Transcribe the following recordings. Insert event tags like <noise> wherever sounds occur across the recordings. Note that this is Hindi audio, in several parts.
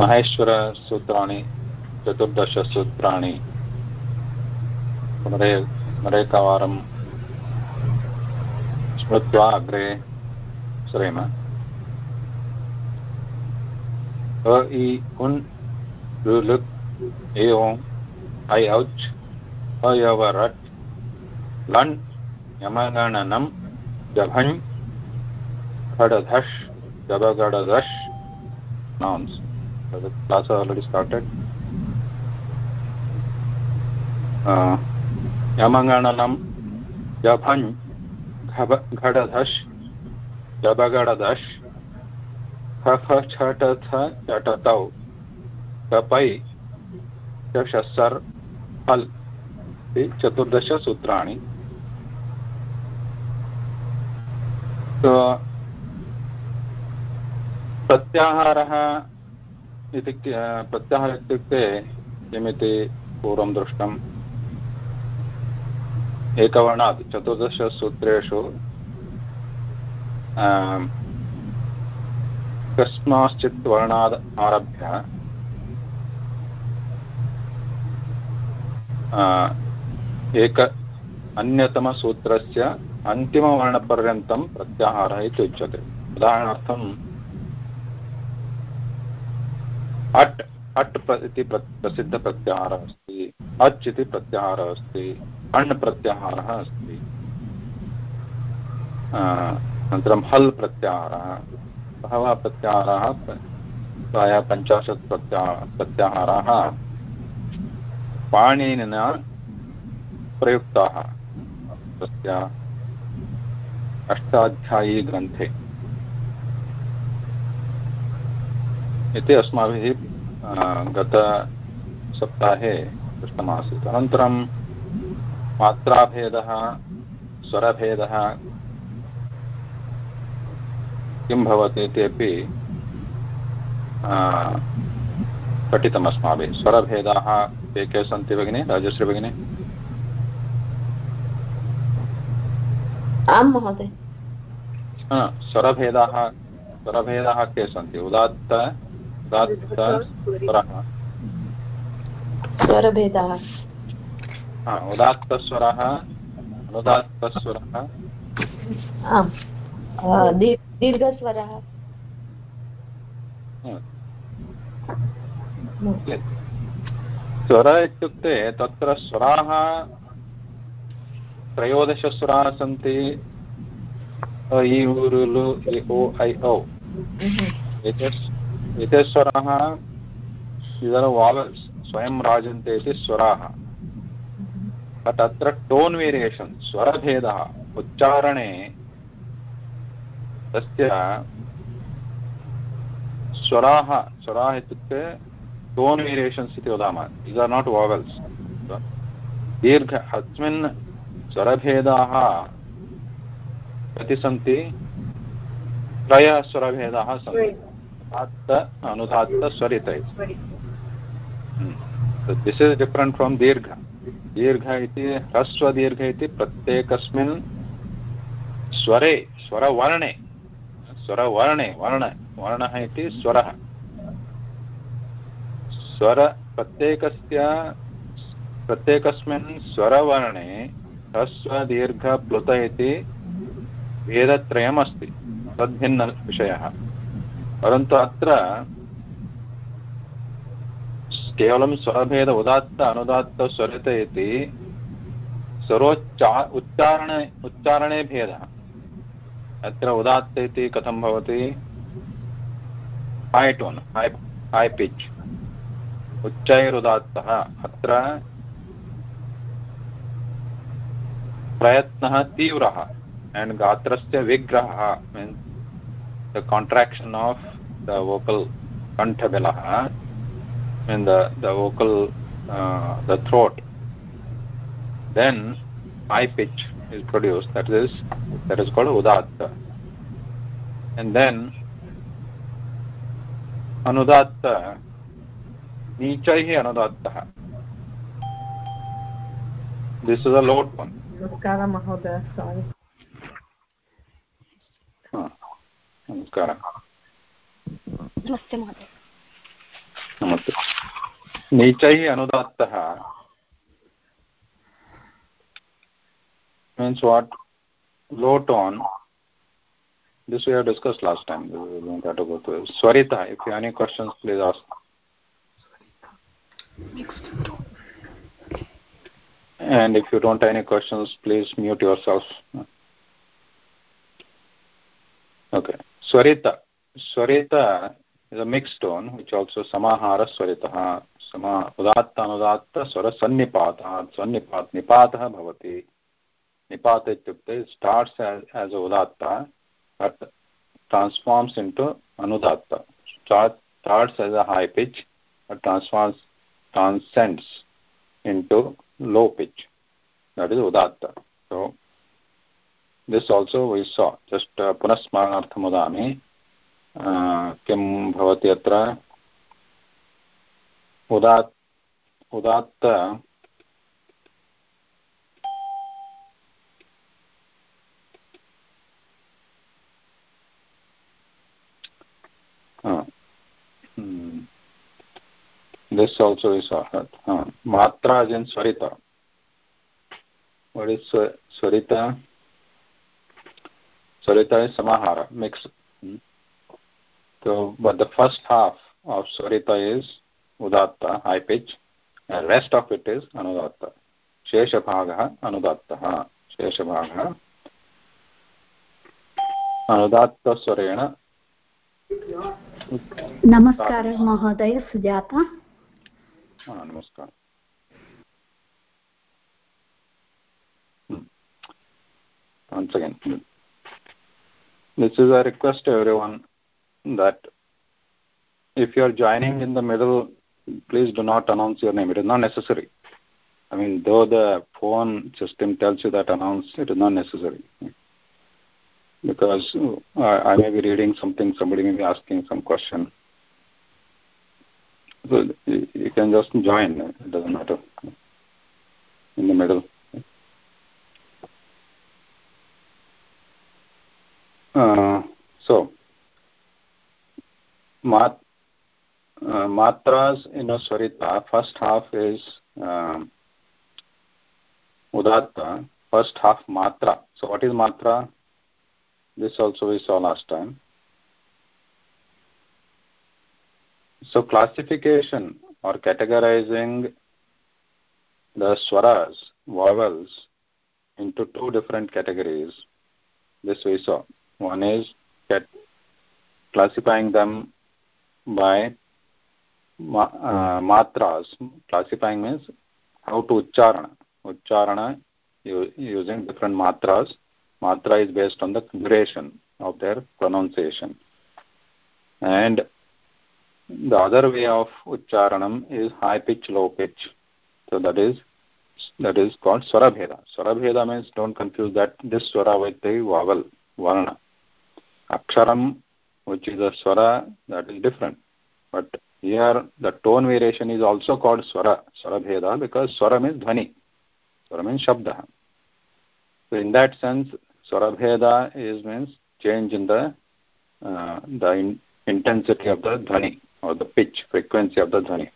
महेश्वरसूत्राणि चतुर्दशसूत्राणि पुनरे पुनरेकवारं स्मृत्वा अग्रे सरेम। अ, इ, उन् लुलुक् एवं ऐ, औच् लण्, यमगणनं जभञ् the class already started. Uh, यमगणनं जभञ् घडधश् जबगडदश् खख छटथ चटतौ कपै चषसर् हल् इति चतुर्दशसूत्राणि प्रत्याहारः इति प्रत्याहारः इत्युक्ते किमिति पूर्वं दृष्टम्? एकवर्णात्, चतुर्दशसूत्रेषु कस्माश्चित् वर्णात् आरभ्य एक अन्यतमसूत्रस्य अन्तिमवर्णपर्यन्तं प्रत्याहारः इति उच्यते। उदाहरणार्थम् अट् अट् इति प्रसिद्धप्रत्याहारः अस्ति, अच् इति प्रत्याहारः अस्ति, अण् प्रत्याहारः अस्ति। अनन्तरं हल् प्रत्याहारः, बहवः प्रत्याहाराः, प्रायः पञ्चाशत् प्रत्या, प्रत्याहाराः पाणिनिना प्रयुक्ताः। तस्य अष्टाध्यायीग्रन्थे। इति अस्माभिः गतसप्ताहे दृष्टमासीत्। अनन्तरं मात्राभेदः स्वरभेदः किं भवति इति अपि पठितम् अस्माभिः। स्वरभेदाः के के सन्ति भगिनि? राजश्री भगिनि? आं महोदय। स्वरभेदाः स्वरभेदाः के सन्ति? उदात्त स्वरभेदाः। उदात्तस्वरः अनुदात्तस्वरः। आम्। दीर्घस्वरः। स्वर इत्युक्ते तत्र स्वराः त्रयोदशस्वराः सन्ति। इ उरुलु इ ओ ऐ औ। स्वराः इदर वावल्स् स्वयं राजन्ते इति स्वराः। बट् अत्र टोन् वेरियेशन् स्वरभेदः उच्चारणे तस्य स्वराः स्वराः इत्युक्ते टोन् वेरियेशन्स् इति वदामः। दीस् आर् नाट् वावल्स् दीर्घ अस्मिन् स्वरभेदाः कति सन्ति? त्रयः स्वरभेदाः सन्ति उदात्त अनुदात्त स्वरित दिस् इस् डिफ्रेण्ट् फ्रोम् दीर्घ। दीर्घ इति ह्रस्वदीर्घ इति प्रत्येकस्मिन् स्वरे स्वरवर्णे। स्वरवर्णे वर्ण वर्णः इति स्वरः। स्वर प्रत्येकस्य प्रत्येकस्मिन् स्वरवर्णे ह्रस्वदीर्घप्लुत इति भेदत्रयम् अस्ति तद्भिन्नविषयः। परन्तु अत्र केवलं स्वरभेद उदात्त अनुदात्त स्वरित इति स्वरोच्चा उच्चारण उच्चारणे भेदः। अत्र उदात्त इति कथं भवति? है टोन् है है पिच् उच्चैरुदात्तः। अत्र प्रयत्नः तीव्रः। एण्ड् गात्रस्य विग्रहः। Means the contraction of the vocal kantabelaha and the the vocal uh, the throat. Then high pitch is produced that is that is called udatta. And then anudatta nichaihi anudatta. This is a low one. Namaskara mahoday sorry. Namaskara नमस्ते महोदय नीचैः अनुदात्तः means what low tone this we have discussed last time we don't have to go through swarita if you have any questions please ask next and if you don't have any questions please mute yourself okay swarita swarita is a mixed tone which also samahara swaritah sama udatta anudatta swara sannipatah sannipat nipatah bhavati nipata निपात इत्युक्ते स्टार्ट्स् एस् उदात्त बट् ट्रान्स्फार्म्स् इण्टु अनुदात्त starts as a high pitch but transforms transcends into low pitch that is udatta so this also we saw just uh, पुनस्मरणार्थं वदामि वाक्यम भवति अत्र? उदात्त। दिस आल्सो इज़ आहत मात्रा जिन स्वरिता। व्हाट स्वरिता? स्वरिता is समाहार mix Hmm. So, but the first half of Swarita is Udatta, high pitch, and rest of it is Anudatta. शेषभागः अनुदात्तः शेषभागः अनुदात्तस्वरेण नमस्कारः महोदय सुजाता नमस्कार once again this is a request to everyone that if you are joining in the middle please do not announce your name. It is not necessary. I mean though the phone system tells you that announce it is not necessary. Because uh, I may be reading something, somebody may be asking some question. So you can just join, it doesn't matter, in the middle. Uh, so, matras in a swarita, first half is uh, udatta, first half matra. So what is matra? This also we saw last time. So classification or categorizing the swaras, vowels, into two different categories. This we saw. One is classifying them by ma uh, matras. Classifying means how to ucharana. Ucharana using different matras. Matra is based on the duration of their pronunciation. And the other way of ucharanam is high pitch low pitch. So that is that is called swarabheda. Swarabheda means don't confuse that. This swara with the vowel varna aksharam which is a swara that is different but here the tone variation is also called swara swarabheda because swara means dhvani swara means shabda so in that sense Swarabheda is means change in the uh, the in, intensity of the dhvani or the pitch frequency of the dhvani.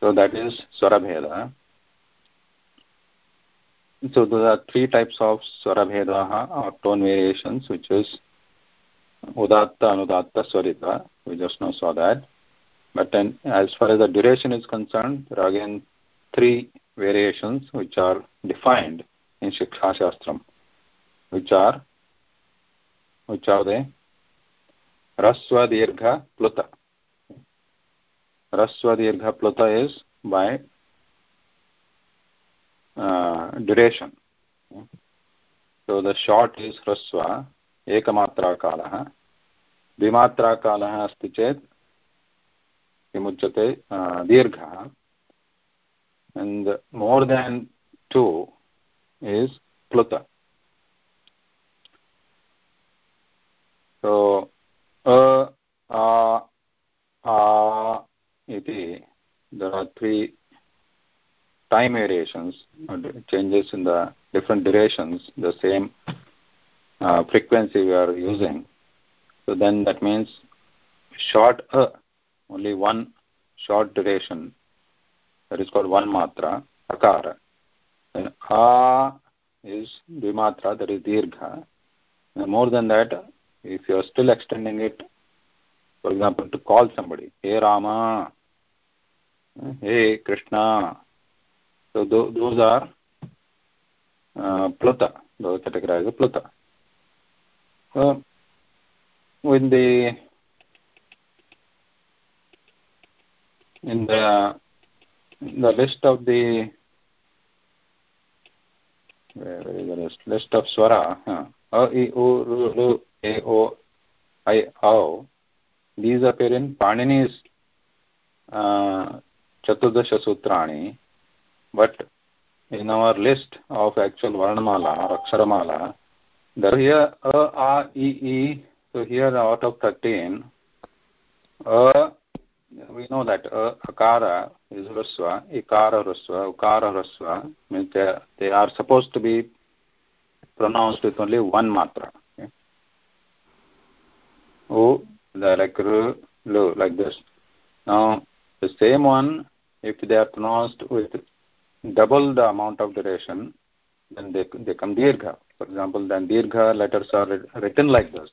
So that is Swarabheda. So there are three types of Swarabheda or tone variations, which is Udatta, Anudatta, Swarita. We just now saw that. But then as far as the duration is concerned, there are again three variations which are defined in Shiksha Shastram which are which are they raswa dirgha pluta raswa dirgha pluta is by uh, duration so the short is raswa एकमात्राकालः। द्विमात्राकालः अस्ति चेत् किमुच्यते? दीर्घः। And more than two is प्लुत so अ आ इति three time variations changes in the different durations the same uh, frequency we are using. So then that means short a only one short duration that is called one matra akara. And a is dvimatra that is dirgha. And more than that if you are still extending it for example to call somebody hey rama hey krishna so those are uh, pluta those categorized as pluta so when the in the in the list of the where is the list list of swara a i u ru lu a o i o these appear in panini's uh, chaturdasha sutrani but in our list of actual varnamala or aksharamala here a a e e so here out of 13 a we know that uh, akara is raswa, ikara raswa, ukara raswa means they, they are supposed to be pronounced with only one matra. Okay? O, like r, like this. Now the same one, if they are pronounced with double the amount of duration, then they they come dirgha. For example, then dirgha letters are written like this.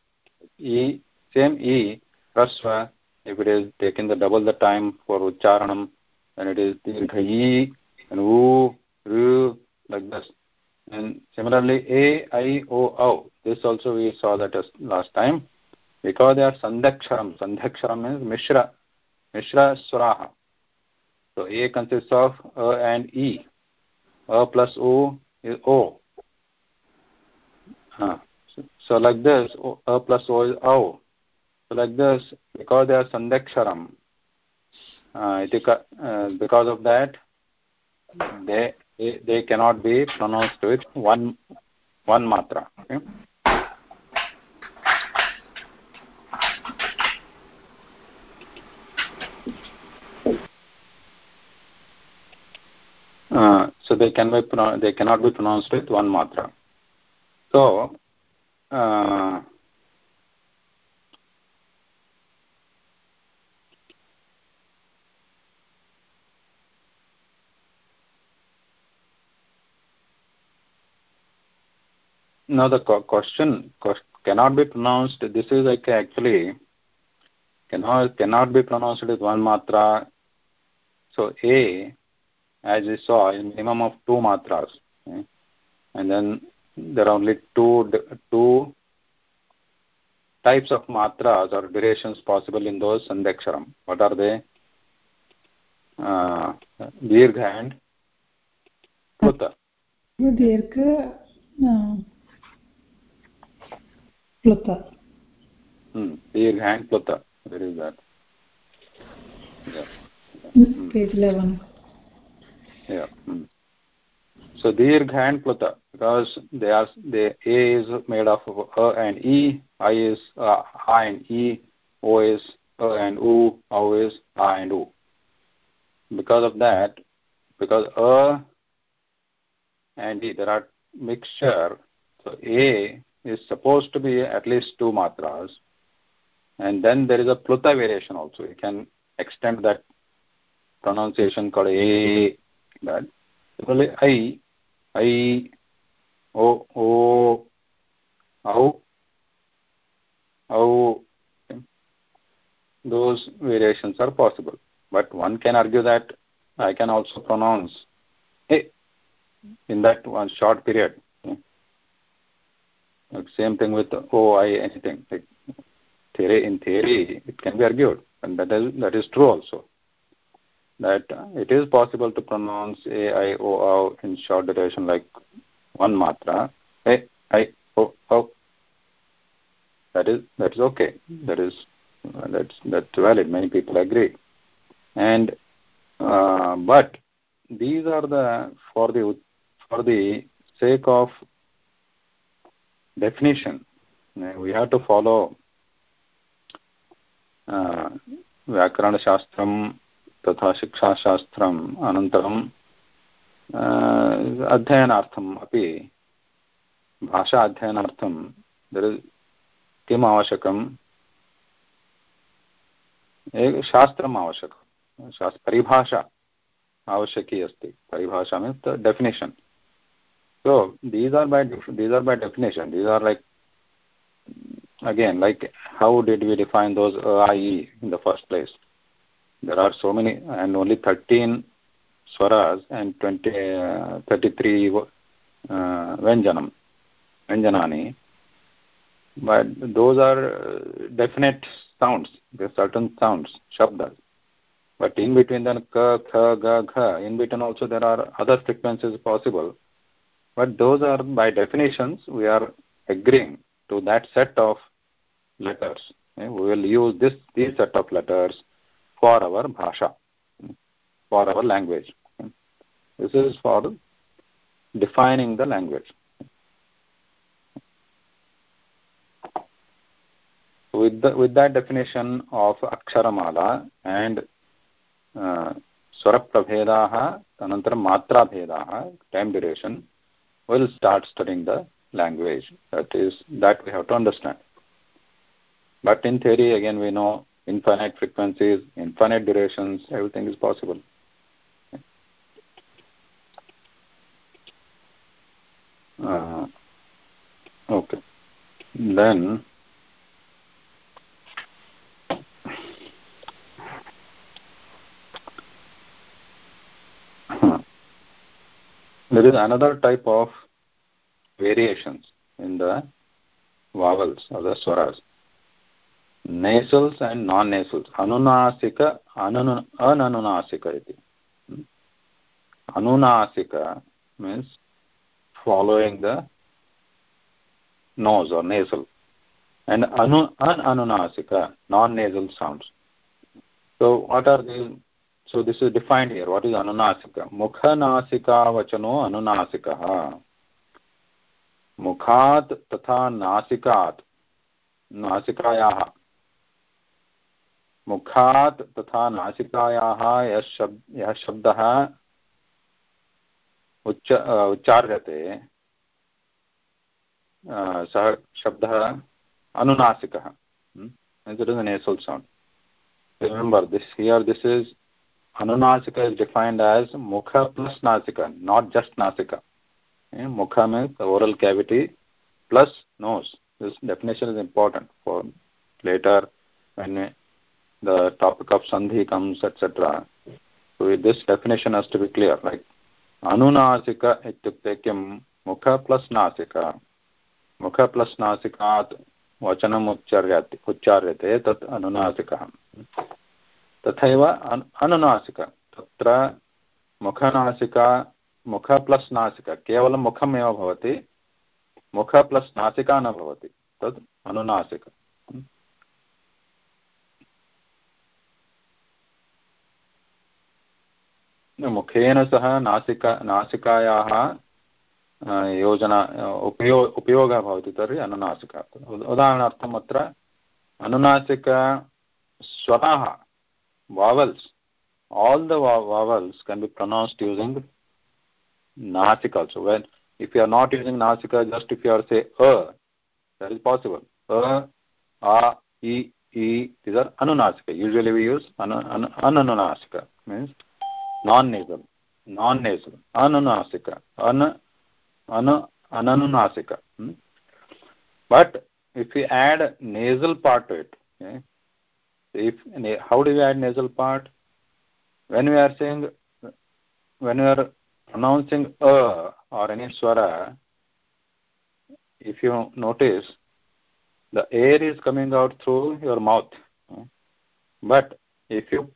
E, same E, raswa if it is taken the double the time for ucharanam then it is dirgha and u ru like this and similarly a i o au this also we saw that last time because they are sandhaksharam sandhaksharam means mishra mishra swaraha so a consists of a and e a plus o o uh, so, so like this a plus o is au so like this, because they are Sandhaksharam, uh, uh, because of that, they, they, they cannot be pronounced with one one matra. Okay? Uh, so they can be they cannot be pronounced with one matra. So uh, Now the question cannot be pronounced. This is like actually cannot cannot be pronounced with one matra. So A, as we saw, is minimum of two matras, okay? and then there are only two two types of matras or durations possible in those sandhaksharam. What are they? Uh, dirgha and pluta. Dirgha. No. Pluta. Hmm. Dirgha and Pluta. Where is that? Yeah. Hmm. Page 11. Yeah. Hmm. So Dirgha and Pluta, because they are the A is made of A and E, I is uh, I and E, O is A and U, O is I and U. Because of that, because A and E, there are mixture, so A is supposed to be at least two matras and then there is a pluta variation also you can extend that pronunciation called a that only i i o o au au those variations are possible but one can argue that i can also pronounce a in that one short period like same thing with OI, anything. Like theory, in theory, it can be argued, and that is that is true also that it is possible to pronounce A, I, O, in short duration like one matra, a i o o that is that is okay. That is, that's, that's valid. Many people agree. And, uh, but these are the, for the, for the sake of definition, we have to follow uh, Vyakarana Shastram तथा शिक्षाशास्त्रम् अनन्तरम् अध्ययनार्थम् अपि भाषा अध्ययनार्थं किम् आवश्यकम्? एक शास्त्रम् आवश्यकं शास्त्र परिभाषा आवश्यकी अस्ति। परिभाषा means definition so these are by these are by definition these are like again like how did we define those I in the first place there are so many and only 13 swaras and 20 uh, 33 uh, vyanjanam vyanjanani. But those are definite sounds. There are certain sounds shabdas. But in between then ka kha ga gha in between also there are other frequencies possible. But those are by definitions we are agreeing to that set of letters. We will use this this set of letters for our bhasha, hmm, for our language. Hmm. This is for defining the language. With, the, with that definition of Aksharamala and uh, Swaraprabhedaha, Anantaram Matrabhedaha, time duration, we will start studying the language. That is, that we have to understand. But in theory, again, we know infinite frequencies infinite durations everything is possible. Uh, okay. Then <laughs> there is another type of variations in the vowels or the swaras nasals and non nasals anunasika ananunasika iti anunasika means following the nose or nasal and anu ananunasika non nasal sounds so what are these so this is defined here what is anunasika mukha nasika vachano anunasikah मुखात् तथा नासिकात् नासिकायाः मुखा तथा नासिकायाः यः शब्, यः शब्दः उच्च उच्चार्यते सः शब्दः अनुनासिकः। Nasal sound remember this here this अनुनासिक इस् डिफैन्ड् एस् मुख प्लस् नासिक नाट् जस्ट् नासिक। मुखम् is oral cavity plus nose this definition is important for later the topic of sandhi comes etc so this definition has to be clear like anunasika ityukte kim mukha plus nasika mukha plus nasikat वचनम् उच्चार्यते उच्चार्यते तत् अनुनासिकः तथैव अनुनासिक तत्र मुखनासिका मुख प्लस् नासिका केवलं मुखमेव भवति मुख प्लस् नासिका न भवति तद् अनुनासिक मुखेन सह नासिका नासिकायाः योजना उपयो उपयोगः भवति तर्हि अनुनासिका उदाहरणार्थम् अत्र अनुनासिकस्वराः vowels all the vowels can be pronounced using nasika also when if you are not using nasika just if you are say a that is possible a a e e these are anunasika usually we use ananunasika means non nasal non nasal an an ananunasika hmm? but if we add nasal part to it okay, if how do we add nasal part when we are saying when we are pronouncing a or any swara, if you notice, the air is coming out through your mouth. But if you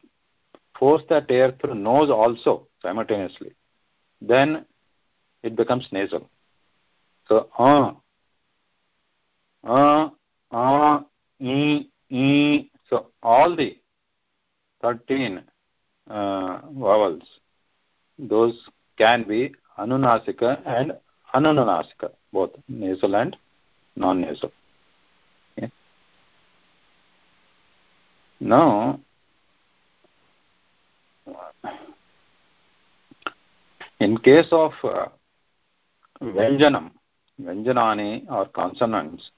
force that air through nose also simultaneously, then it becomes nasal. So, uh, uh, uh, e, e. So, all the 13 uh, vowels, those can be anunasika and ananunasika, both nasal and non-nasal. Okay. Now, in case of uh, Vyanjanam, Vyanjanani or consonants,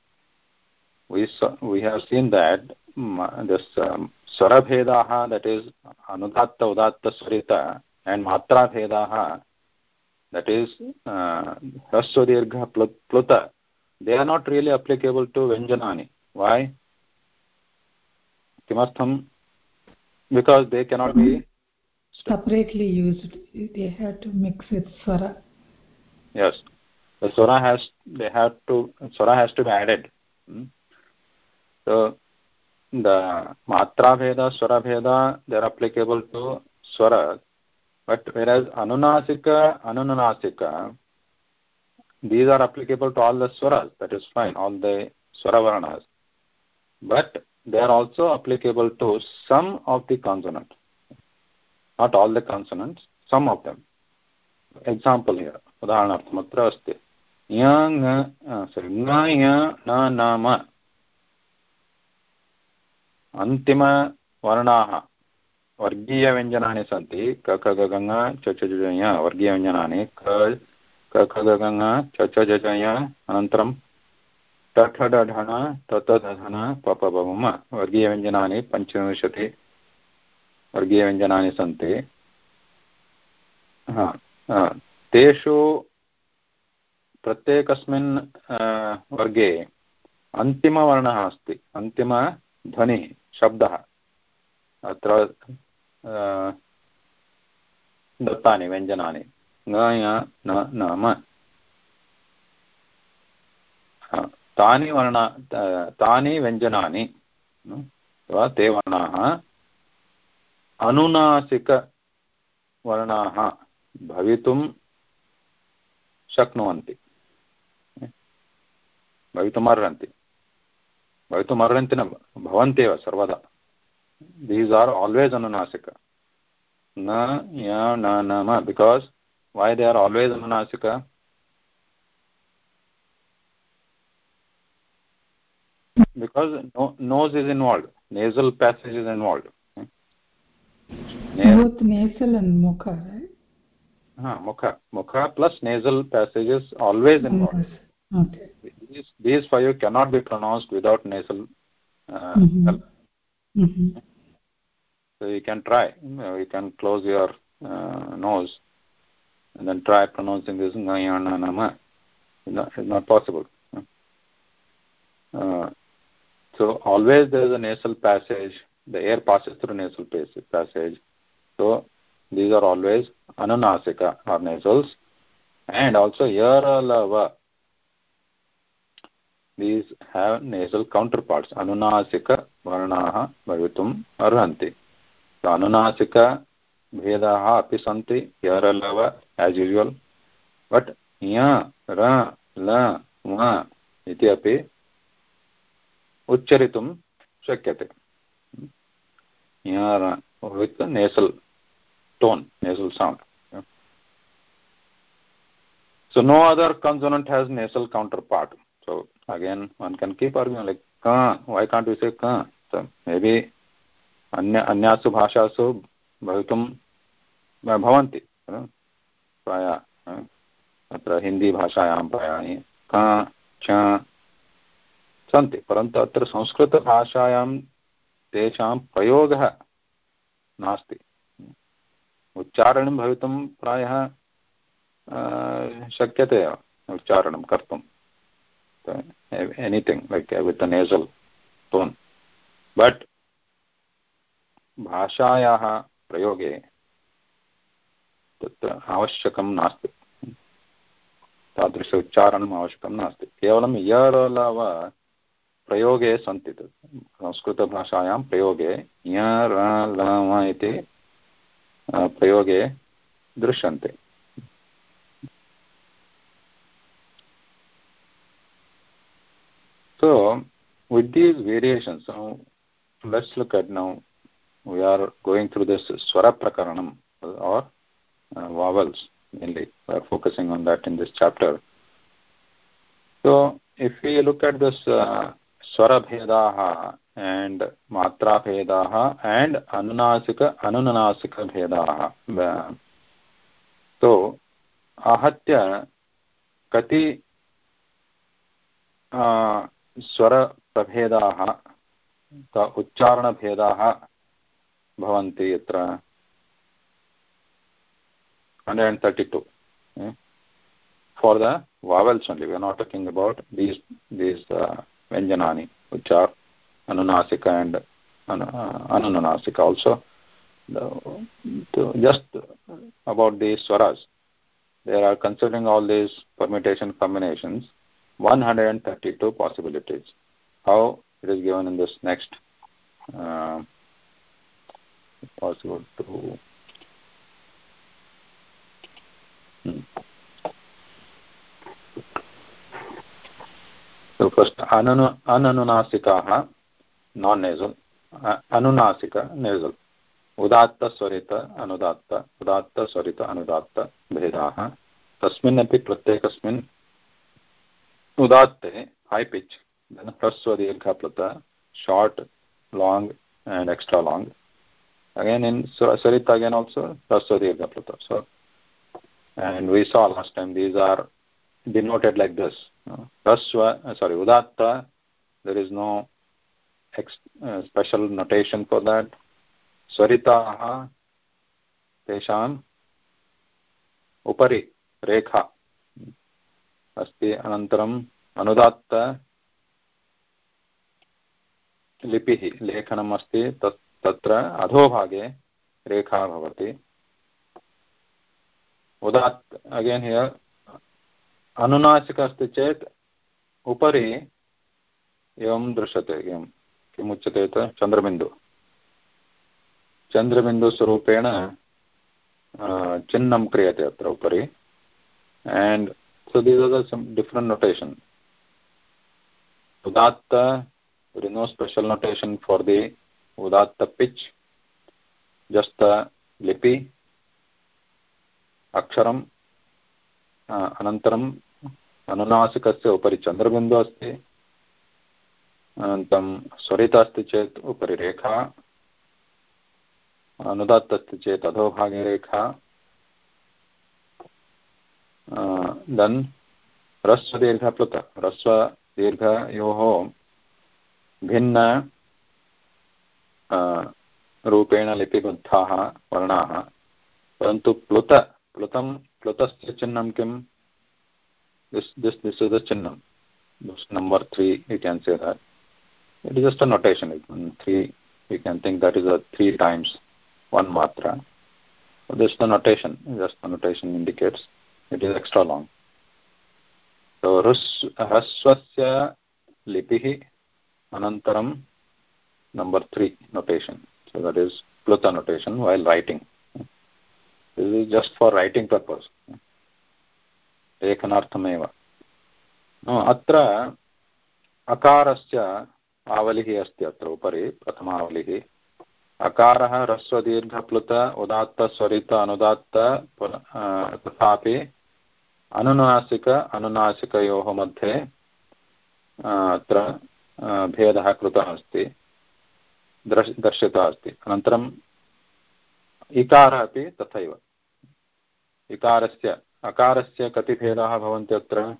we, saw, we have seen that um, this um, Swarabhedaha, that is Anudatta, Udatta, Swarita, and matra bhedaha that is uh, rasva dirgha pluta they are not really applicable to vyanjanani why kimartham because they cannot be separately used they have to mix with swara. Yes. The swara has they have to swara has to be added. Hmm? so the matra veda swara veda they are applicable to swara. But whereas anunasika anunasika these are applicable to all the swaras. That is fine. All the swara varnas but they are also applicable to some of the consonants not all the consonants, some of them. Example here उदाहरणार्थम् अत्र अस्ति नाम अन्तिमवर्णाः वर्गीयव्यञ्जनानि सन्ति क ख ग गङ च च वर्गीयव्यञ्जनानि क क ख ग गङ च च जय अनन्तरं टठ डढण तत दधन पप बम वर्गीयव्यञ्जनानि पञ्चविंशति वर्गीयव्यञ्जनानि सन्ति। तेषु प्रत्येकस्मिन् वर्गे अन्तिमवर्णः अस्ति। अन्तिमध्वनिः, शब्दः। अत्र दत्तानि, व्यञ्जनानि। न नाम। तानि वर्ण तानि व्यञ्जनानि ते वर्णाः अनुनासिकवर्णाः भवितुं शक्नुवन्ति। भवितुमर्हन्ति। भवितुमर्हन्ति न भवन्ति एव सर्वदा। दीस् आर् आल्वेस् अनुनासिक। न य न नम because why they are always अनुनासिक? Because no, nose is involved nasal passage is involved both nasal and mukha right? Ha mukha mukha plus nasal passage is always. involved okay. These these five cannot be pronounced without nasal uh, mm -hmm. Mm -hmm. so you can try. You can close your uh, nose and then try pronouncing this ngayana nama it's not, it's not possible. Uh, so always there is a nasal passage the air passes through nasal passage so these are always anunasika or nasals and also yaralava these have nasal counterparts anunasika varnaah bhavitum arhanti so anunasika भेदाः अपि सन्ति yaralava as usual but ya ra la ma इति अपि उच्चरितुं शक्यते with the nasal tone, nasal sound. So no other consonant has nasal counterpart. So again, one can keep arguing like ka. Why can't we say ka? So maybe अन्य अन्यासु भाषासु भवितुं भवन्ति प्रायः अत्र हिन्दीभाषायां प्रायः का च सन्ति परन्तु अत्र संस्कृतभाषायां तेषां प्रयोगः नास्ति। उच्चारणं भवितुं प्रायः शक्यते एव, उच्चारणं कर्तुं। Anything like with a nasal tone but भाषायाः प्रयोगे तत्र आवश्यकं नास्ति। तादृश उच्चारणम् आवश्यकं नास्ति। केवलं यरलव प्रयोगे सन्ति तत्। संस्कृतभाषायां प्रयोगे ञ र ल इति प्रयोगे दृश्यन्ते। So with look variations let's look at now we are going through this स्वरप्रकरणम् are vowels mainly we are focusing on that in so if you look at this स्वरभेदा and मात्रा भेदा एंड अनुनासिक अनुनासिक भेदा. तो आहत्य कति स्वर प्रभेदा का उच्चारण भेदा भवन्ति यत्र? 132 for the vowels only we are not talking about these these vyanjanani which are anunasika and anunasika also. The, the, just about these swaras they are considering all these permutation combinations 132 possibilities. How it is given in this next uh, possible to so first ananu ananunasikaah non nasal अनुनासिक नेजल् उदात्तस्वरित अनुदात्त उदात्तस्वरित अनुदात्त भेदाः तस्मिन्नपि प्रत्येकस्मिन् उदात्ते high pitch then hraswa dirgha plata short long and extra long again in sarita again also hraswa dirgha plata so and we saw last time these are denoted like this hraswa uh, sorry udatta there is no ex, uh, special notation for that स्वरिताः तेषाम् उपरि रेखा अस्ति अनन्तरम् अनुदात्त लिपिः लेखनम् अस्ति तत् तत्र अधोभागे रेखा भवति उदात् अगेन् हियर् अनुनासिक अस्ति चेत् उपरि एवं दृश्यते एवं किमुच्यते चन्द्रबिन्दु चन्द्रबिन्दुस्वरूपेण चिह्नं क्रियते अत्र उपरि and these are the some different notation udatta there is no special notation for the udatta pitch just अनन्तरम् अनुनासिकस्य उपरि चन्द्रबिन्दुः अस्ति अनन्तरं स्वरित अस्ति चेत् उपरि रेखा अनुदात्त अस्ति चेत् अधोभागे रेखा दन् ह्रस्वदीर्घप्लुत ह्रस्वदीर्घयोः भिन्न रूपेण लिपिबद्धाः वर्णाः परन्तु प्लुत प्लुतं प्लुतस्य चिह्नं किम् दिस् दिस् दिस् इस् चिह्नं. Number three you can say that it is just a notation three you can think that is a three times one मात्र this the notation just the notation indicates it is extra long so हृस् ह्रस्वस्य लिपिः अनन्तरं number three notation so that is प्लुत notation well writing this is just for writing purpose. लेखनार्थमेव अत्र अकारस्य आवलिः अस्ति अत्र उपरि प्रथमावलिः अकारः ह्रस्वदीर्घप्लुत उदात्तस्वरित अनुदात्त तथापि अनुनासिक अनुनासिकयोः मध्ये अत्र भेदः कृतः अस्ति दर्श दर्शितः अस्ति अनन्तरम् इकारः अपि तथैव इकारस्य अकारस्य कति भेदाः भवन्ति अत्र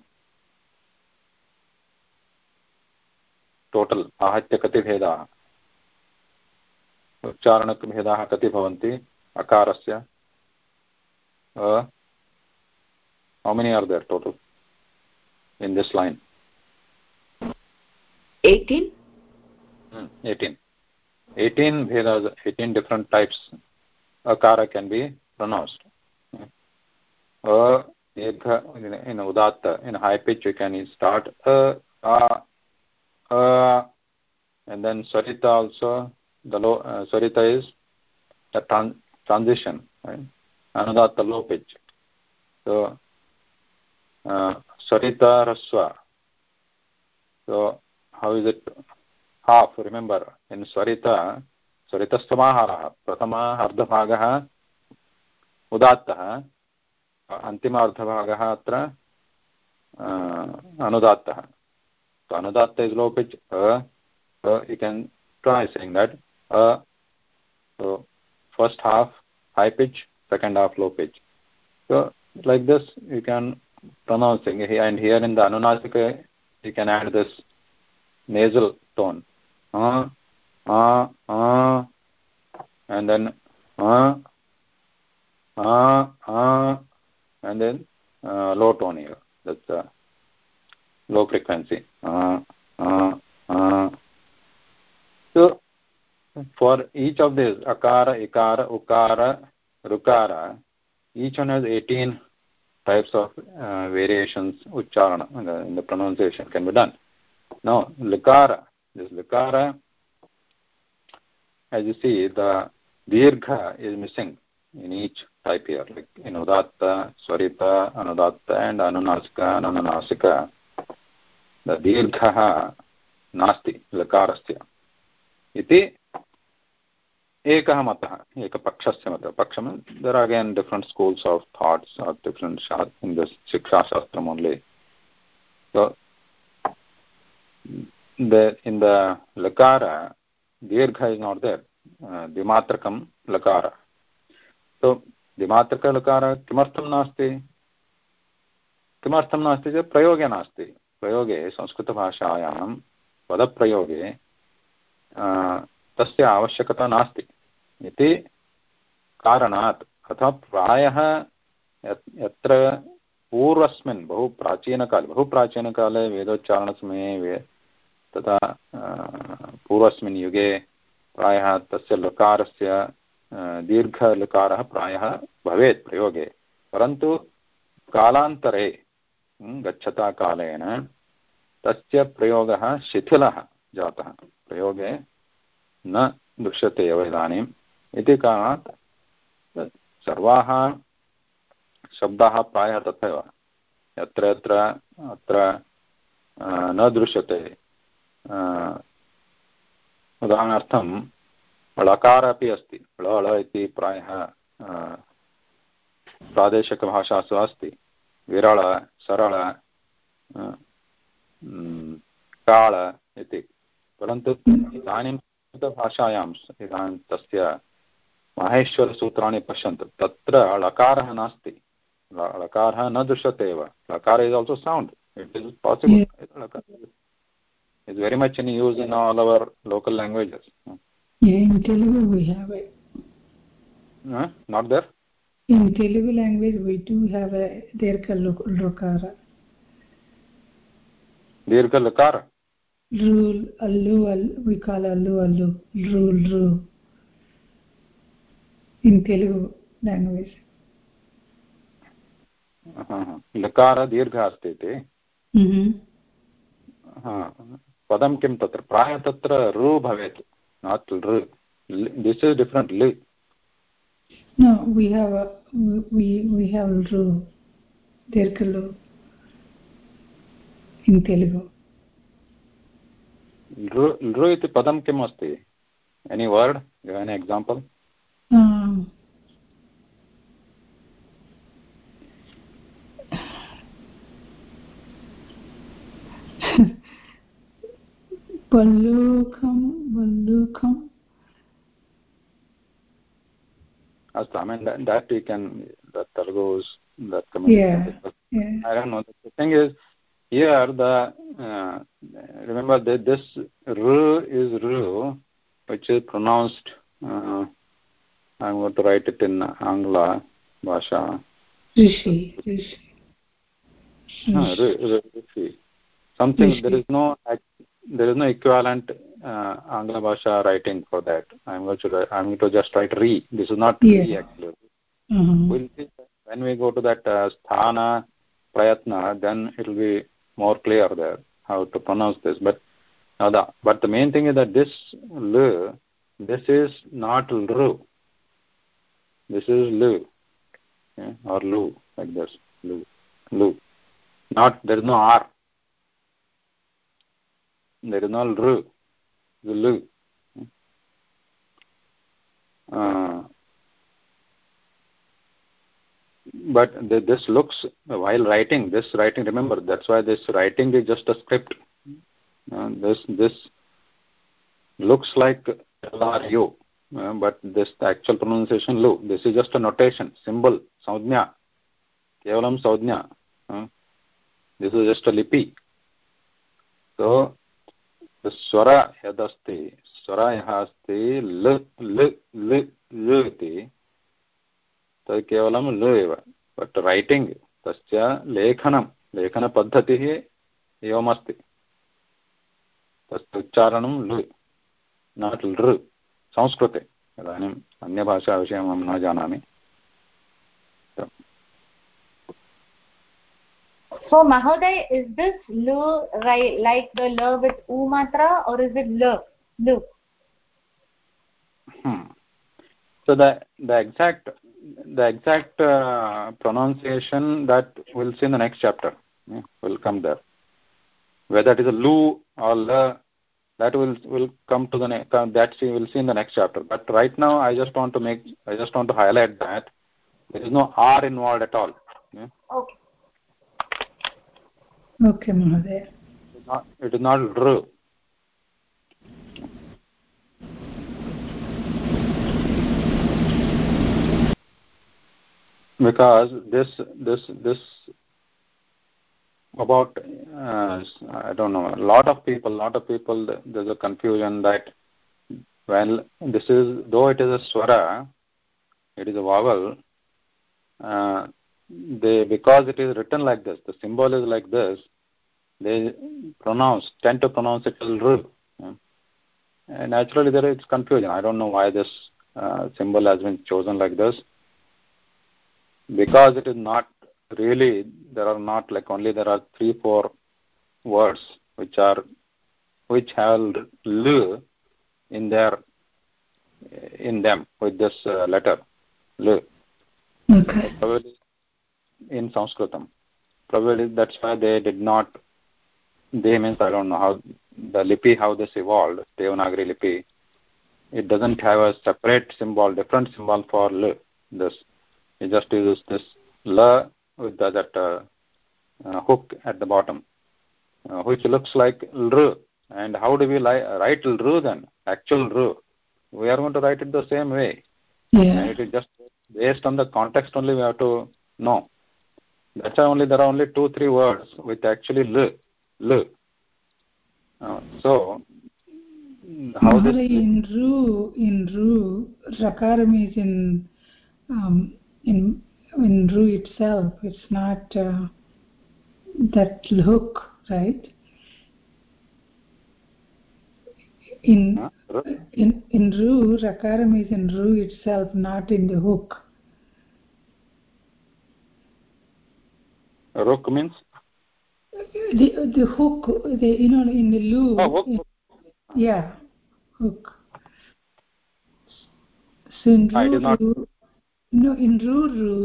टोटल् आहत्य कति भेदाः उच्चारणभेदाः कति भवन्ति अकारस्य many are there total in this line? 18. Hmm, 18. 18 Vedas, 18 different types. Akara can be pronounced. A, Ekha, in Udatta, in high pitch, you can start A, A, A, and then Sarita also, the low, uh, Sarita is the tran transition, right? Anudatta low pitch. So Sarita Raswa. So how is it half? Remember, in Sarita, त्वरितस्तमाहारः प्रथमः अर्धभागः उदात्तः अन्तिम अर्धभागः अत्र अनुदात्तः। अनुदात्त is low pitch you can try sing that a first half high pitch second half low pitch so like this you can pronouncing and here in the अनुनासिक you can add this nasal tone uh, uh, and then uh, uh, uh, and then uh, low tone here. That's uh, low frequency. Uh, uh, uh. So for each of these akara, ikara, ukara, rukara, each one has 18 types of uh, variations ucharana in the, in the pronunciation can be done. Now likara, this likara, as you see, the dirgha is missing in each type here, like in udatta, swarita, anudatta, and anunasika, anunasika. The dirgha nasti lakarasya. Iti एकः मतः एकपक्षस्य मतः पक्षं there are again different schools of thoughts are different in the शिक्षाशास्त्रम् only so the in the lakara dirgha is not there uh, dimatrakam lakara dimatraka lakara किमर्थं नास्ति? किमर्थं नास्ति चेत् प्रयोगे नास्ति। प्रयोगे संस्कृतभाषायां पदप्रयोगे तस्य आवश्यकता नास्ति। इति कारणात् अतः प्रायः यत्र पूर्वस्मिन् बहु प्राचीनकाले बहु प्राचीनकाले वेदोच्चारणसमये तथा पूर्वस्मिन् युगे प्रायः तस्य लकारस्य दीर्घलकारः प्रायः भवेत् प्रयोगे। परन्तु कालान्तरे गच्छता कालेन तस्य प्रयोगः शिथिलः जातः। प्रयोगे न दृश्यते एव इदानीम्। इति कारणात् सर्वाः शब्दाः प्रायः तथैव। यत्र यत्र, अत्र न दृश्यते। उदाहरणार्थं ळकार अपि अस्ति। ळ इति प्रायः प्रादेशिकभाषासु अस्ति। विरळ सरळ काळ इति। परन्तु इदानीं संस्कृतभाषायाम् इदानीं तस्य माहेश्वरसूत्राणि पश्यन्तु। तत्र लकारः नास्ति। लकारः न दृश्यते एव। लकार is also sound it is possible is very much in use in all our local languages. Yeah, in Telugu we have it. Uh, not there? In Telugu language we do have a Dirgha Lakara. Dirgha Lakara? Rule, Allu, Allu, we call Allu, Allu, Rule, Rule. in Telugu language. लकार दीर्घ अस्ति इति पदं किं तत्र? प्रायः तत्र ऋ भवेत्। नाट् ऋ। This is differently No, we have a, we we have ru, dirkalu in Telugu. ru इति पदं किम् अस्ति any word any example Balukam, Balukam. Asta, I mean, that, that you can, that Telugu is, that communication. Yeah, yeah. I don't know. The thing is, here, the, uh, remember that this R is R, which is pronounced uh, I'm going to write it in Angla Bhasha. Rishi. Rishi. Ah, rishi. Something rishi. there is no there is no equivalent uh, Angla Bhasha writing for that. I'm going to I'm going to just write re. This is not yeah. re actually. Mm-hmm. We'll see when we go to that uh, sthana prayatna, then it will be more clear there how to pronounce this. But now the but the main thing is that this l, this is not ru this is lu okay? or lu like this lu lu not there is no r no ru lu uh, but this looks while writing this writing remember that's why this writing is just a script. Uh, this this looks like LRU uh, but this actual pronunciation lu this is just a notation symbol saudnya kevalam saudnya uh, this is just a lipi. So the swara yadasti swara यः अस्ति ल ल ल ल लु एव। बट् रैटिङ्ग् तस्य लेखनं, लेखनपद्धतिः एवमस्ति। तस्य लु नाट् लृ, संस्कृते। इदानीम् अन्यभाषाविषयम् अहं न जानामि। So Mahoday, is this lu right like the l with u matra or is it l lu? Hmm. So the the exact the exact uh, pronunciation that we'll see in the next chapter. Yeah, will come there. Whether it is a lu or la, that will will come to the next. That we'll see in the next chapter. But right now, I just want to make I just want to highlight that there is no r involved at all. Yeah? Okay. Okay, is not, it is not r. because this this this about uh, i don't know a lot of people lot of people there's a confusion that well this is though it is a swara it is a vowel uh, they because it is written like this the symbol is like this they pronounce tend to pronounce it as r and naturally there is confusion. I don't know why this uh, symbol has been chosen like this. Because it is not really there are not like only there are three four words which are which have l in their in them with this uh, letter l. Okay. Probably in sanskritam probably that's why they did not they means i don't know how the lipi how this evolved devanagari lipi it doesn't have a separate symbol different symbol for l this it just uses this la with the, that uh, uh, hook at the bottom, uh, which looks like lr. And how do we li- write lr then? Actual lr. We are going to write it the same way. yeah And it is just based on the context only we have to know. That's why only there are only two, three words with actually l. l. Uh, so, how this in ru in ru rakaram is in um, in in ru itself it's not uh, that hook right in in in ru rakaram is in ru itself not in the hook Ruk means? the the hook the you know in the lu Oh, hook. yeah hook so in Ah, it ru, not- ru no in ru ru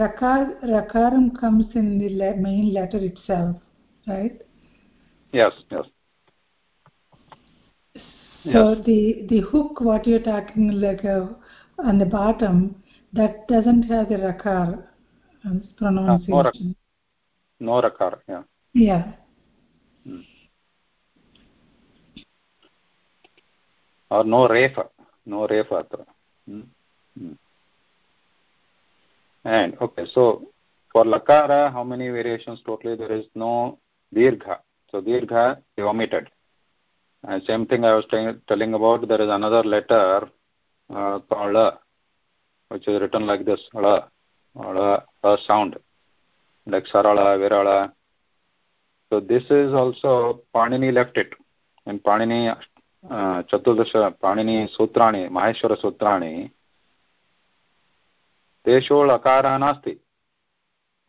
rakar rakaram comes in the le- main letter itself right Yes, yes. so the the hook what you're talking like uh, on the bottom that doesn't have the rakar pronunciation No rakar, yeah. yeah or no refa no refa atra. Hmm. Hmm. and okay so for lakara how many variations totally? There is no dirgha. So dirgha is omitted. And same thing i was telling, telling about there is another letter uh, called which is written like this ala or a, sound like sarala, virala. So this is also Panini left it. In Panini uh, Chaturdasha Panini Sutrani, Maheshwara Sutrani, Teshol Akara Nasti.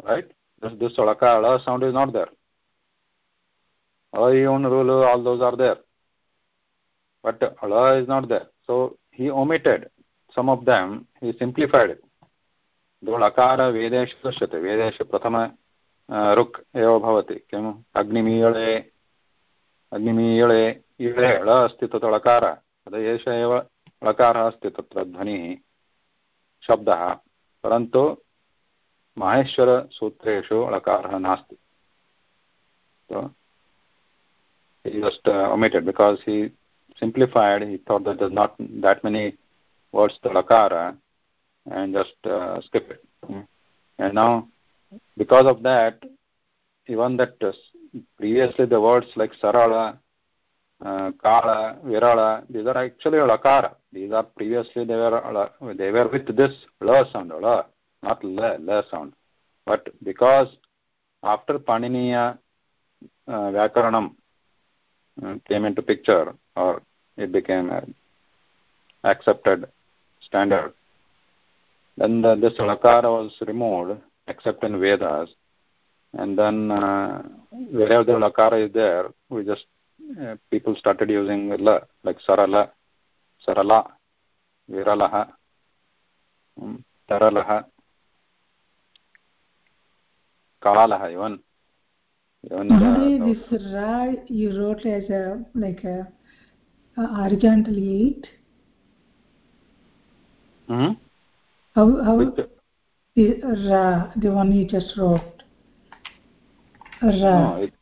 Right? This, this Akara sound is not there. Ayun, Rulu, all those are there. But Allah is not there. So he omitted some of them, he simplified it. दो ळकार वेदेषु दृश्यते वेदेषु प्रथम ऋक् एव भवति किम् अग्निमीयळे अग्निमीयळे इळे ळ अस्ति तत्र ळकारः एष एव ळकारः अस्ति तत्र ध्वनिः शब्दः परन्तु माहेश्वरसूत्रेषु ळकारः नास्ति he just uh, omitted because he simplified. He thought that there's not that many words to lakara and just uh, skip it and now because of that even that uh, previously the words like sarala uh, Kala, Virala, these are actually Lakara. These are previously they were they were with this La sound, La, not La, La sound. But because after Paniniya uh, Vyakaranam uh, came into picture, or it became uh, accepted standard, then the, this Lakara was removed, except in Vedas. And then uh, wherever the Lakara is there, we just uh, people started using la, like sarala, sarala, viralaha, um, taralaha, kalaha even. even Mahadev, this ra you wrote as a like a, a horizontal eight. hmm? How how Which, the ra the one you just wrote? Ra. no, it,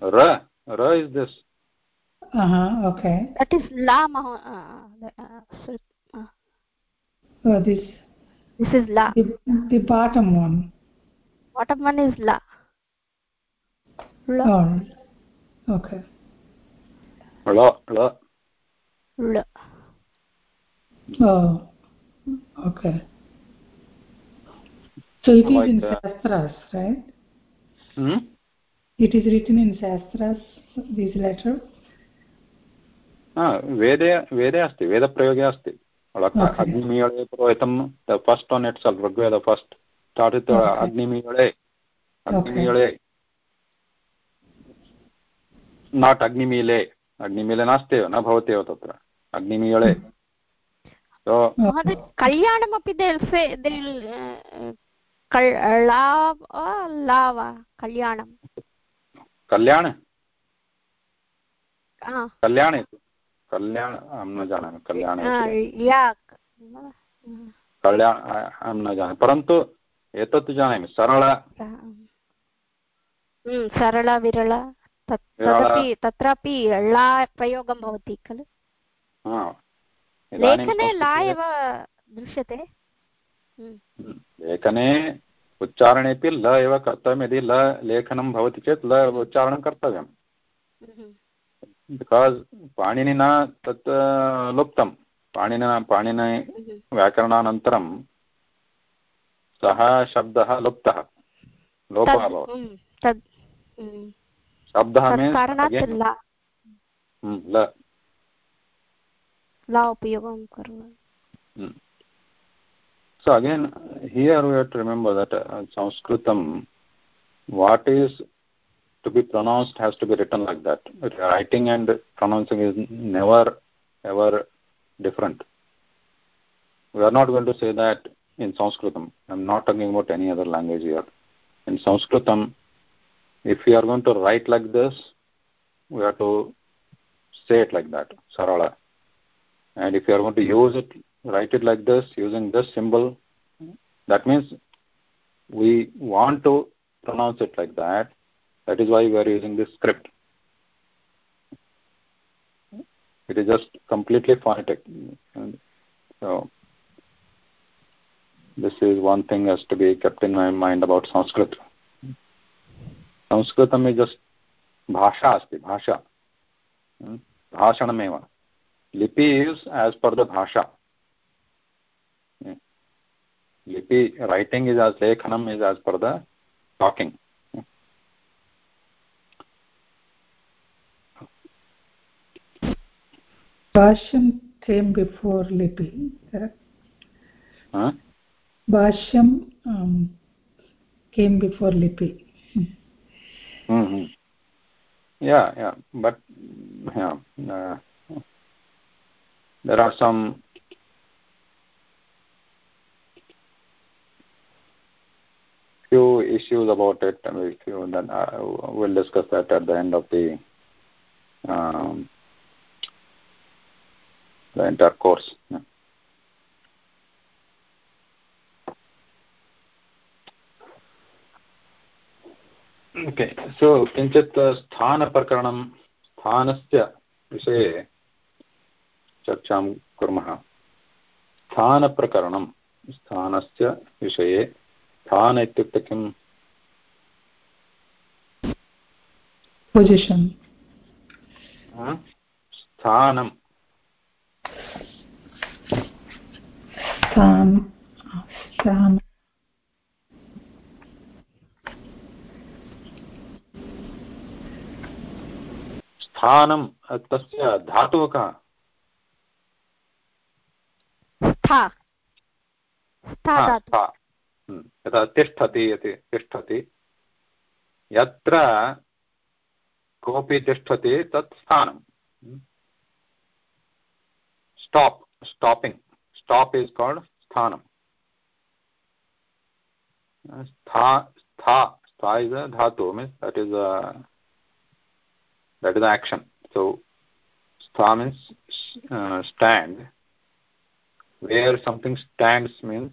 ra, ra is this. Uh huh. Okay. That is La Maho. Uh, uh, so, uh, Oh, this this is La. the the bottom one. Bottom one is La. La. Oh. Okay. La, la. La. Oh. Okay. So it like is in uh, Shastras, right? Hmm? It is written in Shastras, this letter? वेदे वेदे अस्ति वेदप्रयोगे अस्ति. अग्निमीळे पुरोहितं the first on it sell Rigveda first start Okay. अग्निमीळे अग्निमीळे नाट् अग्निमीले अग्निमीले नास्ति एव न भवति एव तत्र अग्निमीळे so they'll say they'll uh, Lava Kalyanam. कल्याण Ah. कल्याण कल्याण अहं न जानामि कल्याण yeah. कल्याण अहं न जानामि परन्तु एतत् जानामि सरल हम्म, सरला विरला तत् विरला। तदपि तत्रापि ला प्रयोगं भवति खलु हा लेखने ला एव दृश्यते? हम्म, लेखने उच्चारणेपि ल एव कर्तव्यं यदि ल लेखनं भवति चेत् ल उच्चारणं कर्तव्यं हम्म, बिकास् पाणिनिना तत् लुप्तं पाणिनिना पाणिनि हम्म। व्याकरणानन्तरं सः शब्दः लुप्तः लोपः अभवत्। शब्दः ला हम्म, ल ला उपयोगं कुर्वन्ति Hmm. So again, here we have to remember that uh, Sanskritam, what is to be pronounced has to be written like that. Writing and pronouncing is never ever different. We are not going to say that in Sanskritam. I'm not talking about any other language here. In Sanskritam, if we are going to write like this, we have to say it like that, sarala. and if you are going to use it write it like this using this symbol that means we want to pronounce it like that. That is why we are using this script. It is just completely phonetic. And so this is one thing has to be kept in my mind about sanskrit. Sanskritam is just bhasha asti bhasha. Hmm? Bhashanameva लिपि इस् एस् पर् द भाषा लिपि रैटिङ्ग् इस् एस् लेखनम् is as per the talking Bhashyam came before Lipi, correct? Huh? Bhashyam um, came before Lipi. Mm-hmm. Yeah, yeah, but yeah, uh, there are some few issues about it. I mean, few, then uh, we'll discuss that at the end of the um, the entire course. Yeah. Okay so किञ्चित् स्थानप्रकरणं स्थानस्य विषये चर्चां कुर्मः। स्थानप्रकरणं स्थानस्य विषये स्थान इत्युक्ते किम्? Position. स्थानं स्थानं। स्थानं तस्य धातुः कः? स्था। हम्म, यथा तिष्ठति इति तिष्ठति। यत्र कोऽपि तिष्ठति तत् स्थानम् हम्म। Stop stopping stop is called स्थानम् स्था स्था स्था इस् धातु means that is that is action so स्था means stand. Where something stands means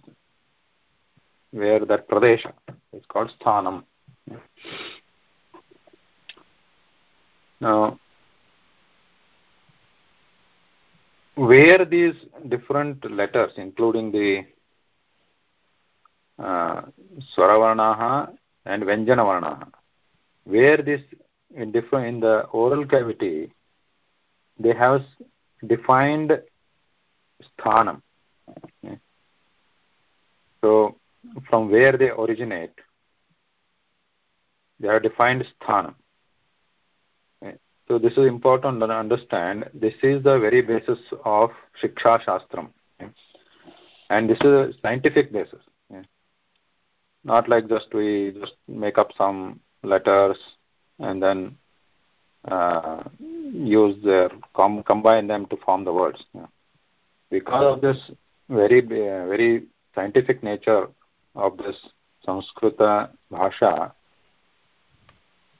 where that pradesha is called sthanam now where these different letters including the uh, swaravarnaha and vyanjanavarnaha where this in different in the oral cavity they have defined sthanam. So from where they originate they are defined sthanam. So this is important to understand. This is the very basis of shiksha shastram. And this is a scientific basis. Not like just we just make up some letters and then uh, use their com- combine them to form the words. Because of this very uh, very scientific nature of this Sanskrita bhasha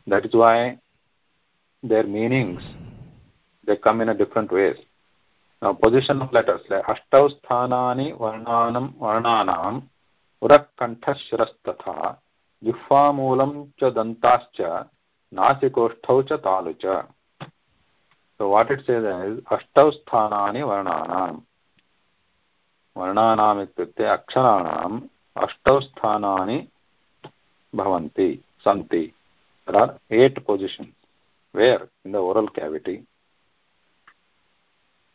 that is why their meanings they come in a different ways now position of letters like ashtav sthanani varnanam varnanam उरःकण्ठशिरस्तथा जिह्वामूलं च दन्ताश्च नासिकोष्ठौ च तालु च so what it says is अष्टौ स्थानानि वर्णानाम् वर्णानाम् इत्युक्ते अक्षराणाम् अष्टौ स्थानानि भवन्ति सन्ति there are eight positions where in the oral cavity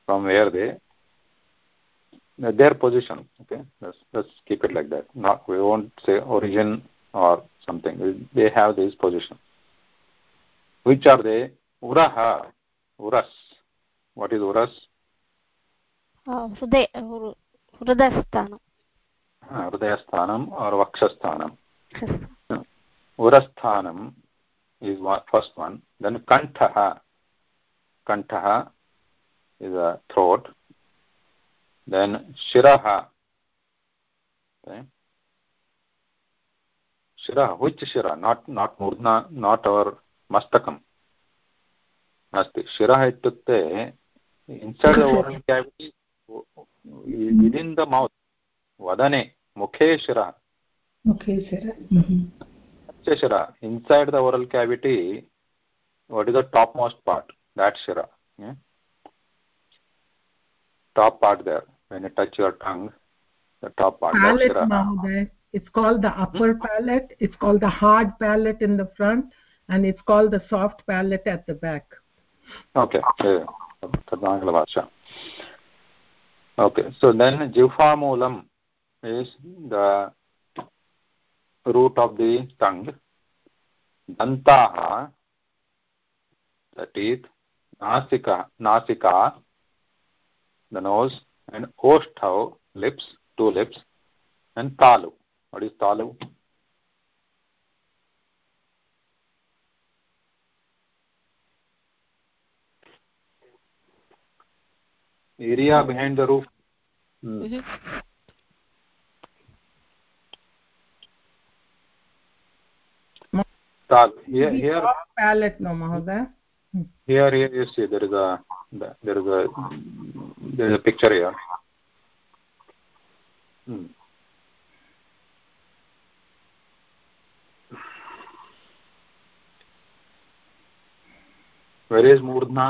from where they their position okay let's let's keep it like that not we won't say origin or something they have this position which are they uraha uras what is uras हृदय हृदयस्थानं। हृदयस्थानम् और् वक्षस्थानम् उरस्थानम् इस् फस्ट् वन् देन् कण्ठः कण्ठः इस् अ थ्रोट् देन् शिरः। शिरः हुच् शिर? नाट् नाट् मूर्ध्ना नाट् अवर् मस्तकम् अस्ति शिरः इत्युक्ते inside oral cavity within the mouth vadane mukhe shira mukhe shira inside the oral cavity what is the topmost part? That shira. yeah? top part there. When you touch your tongue the top part palate, it's called the upper hmm? palate. It's called the hard palate in the front and it's called the soft palate at the back. Okay. yeah okay. So then jivamulam is the root of the tongue. Dantaha the teeth nasika nasika the nose and oshtau lips two lips and talu. What is talu area behind the roof hmm. mm -hmm. here here palette no mahoday here here you see there is a there is a there is a picture here hmm. where is murdna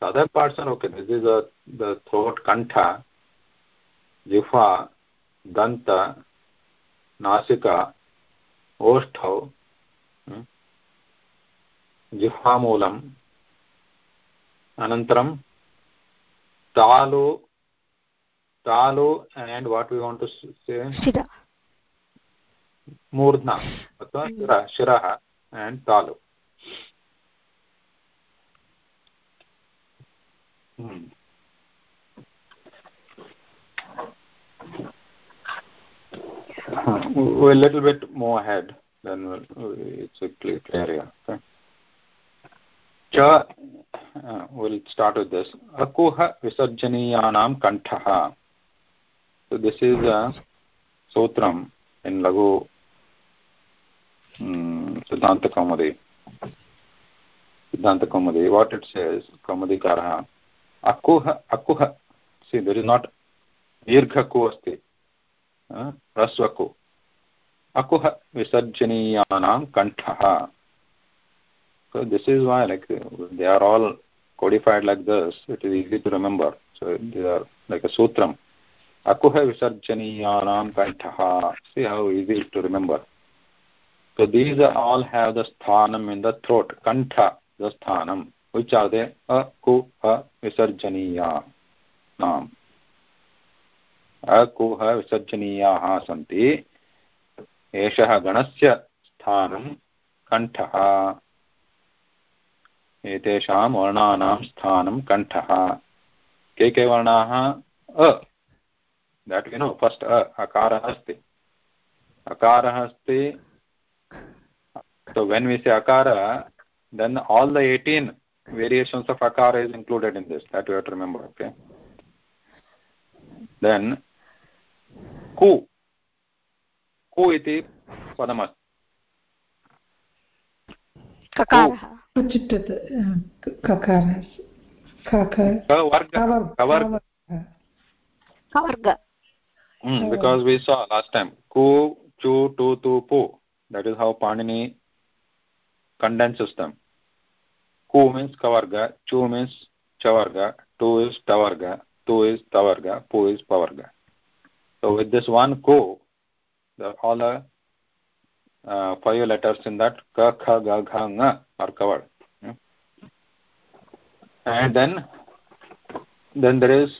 other parts are okay this is a the throat kantha jihva danta nasika oshthav hmm? जिह्वामूलम् अनन्तरं तालु तालु and what we want to say shira मूर्ध्ना अथवा शिरः and hmm. a little bit more ahead then it's a clear area okay cha uh, we'll start with this akuha visarjaniyanam kantha so this is a sutram in lagu um, siddhanta kaumadi siddhanta kaumadi what it says kaumadikara akuha akuha see there is not dirgha ko asti ह्रस्वकु अकुह विसर्जनीयानां कण्ठः so this is why like they are all codified like this it is easy to remember so they are like a sutram akuha visarjaniyanam kantha see how easy to remember so these all have the sthanam in the throat kantha the sthanam which are they akuha visarjaniya nam अकुह विसर्जनीयाः सन्ति। एषः गणस्य स्थानं कण्ठः। एतेषां वर्णानां स्थानं कण्ठः। के के वर्णाः? अ। देट् नो फस्ट् अ, अकारः अस्ति। अकारः अस्ति। So, when we say akara then all the 18 variations of akara is included in this that you have to remember okay then कु कु इति पदमस्ति because we saw last time ku chu tu tu pu that is how panini condenses them ku means kavarga chu means chavarga tu is tavarga tu is tavarga pu is pavarga so with this one ko the all the uh, five letters in that ka kha ga gha nga are covered yeah. and then then there is